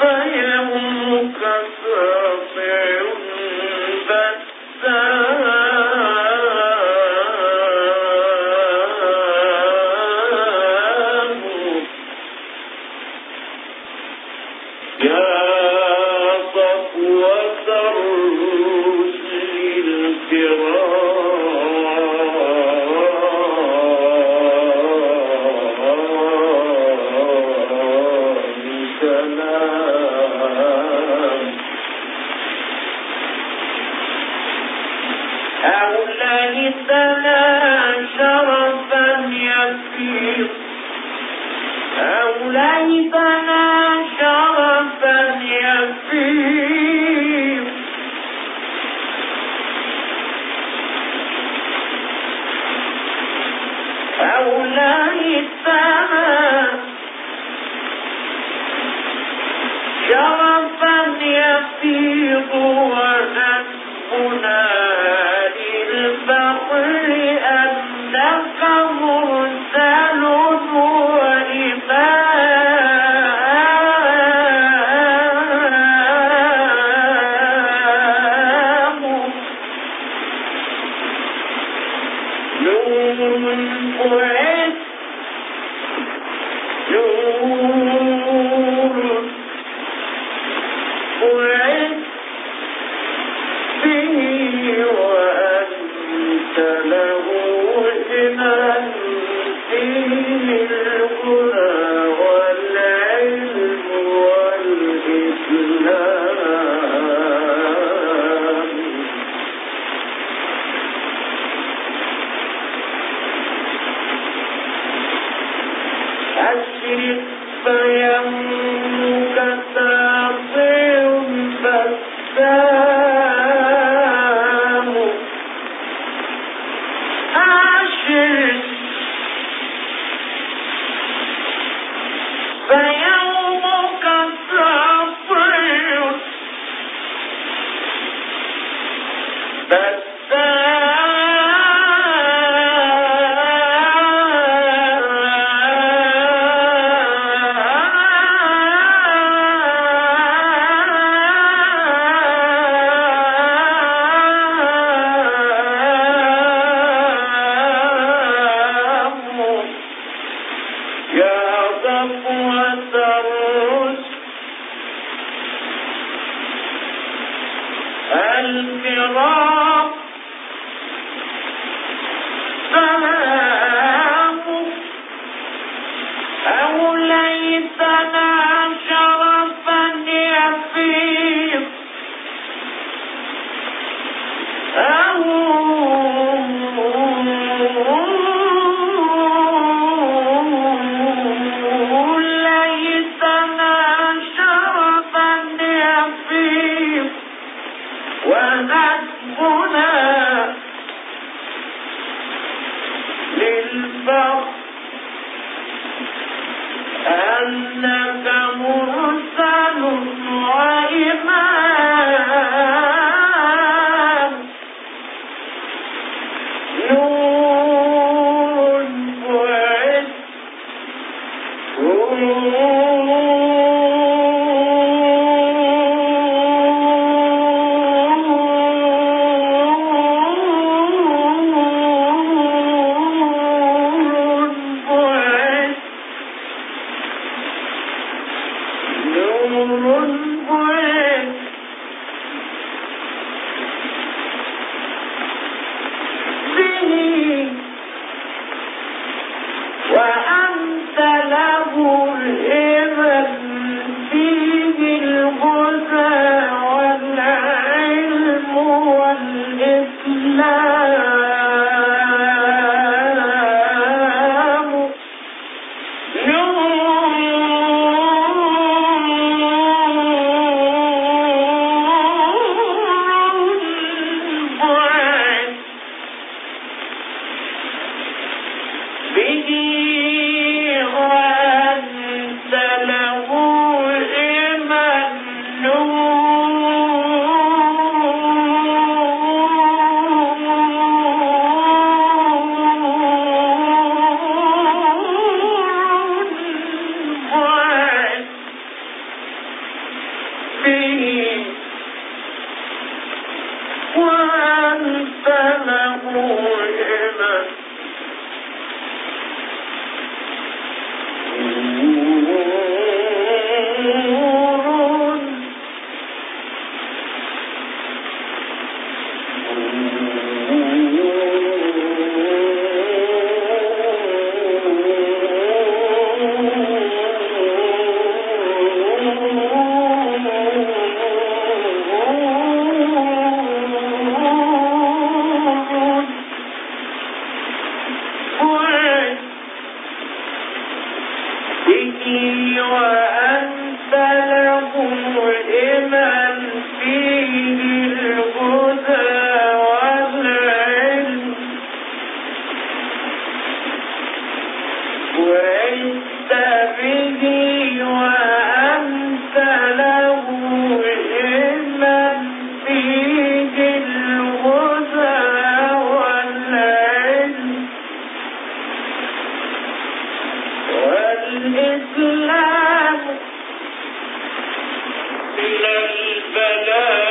وأنت له الهدى الله إلى البلاد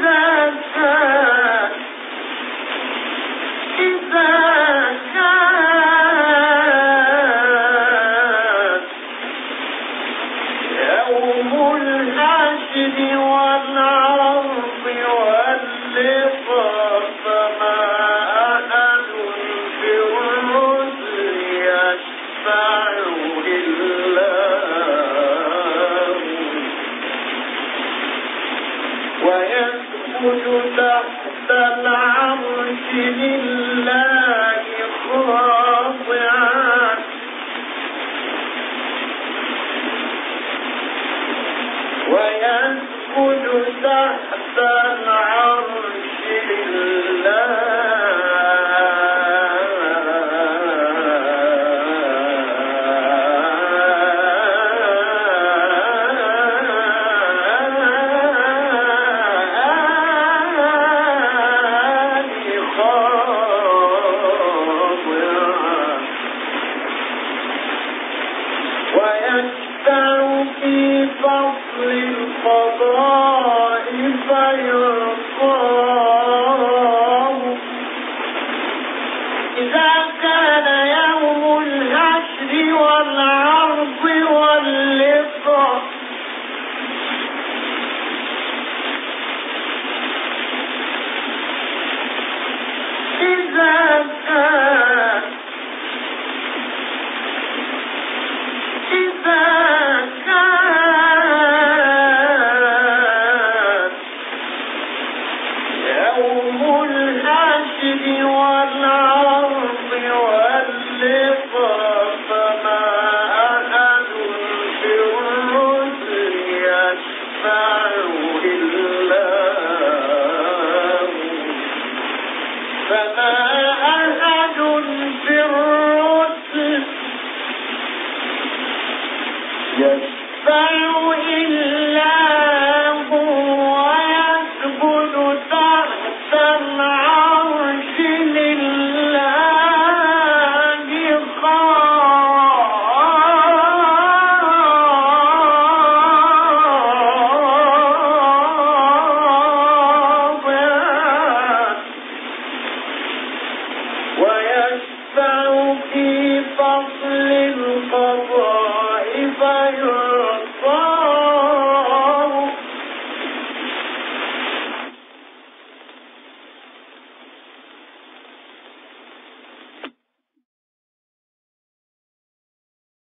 إذا العرش لله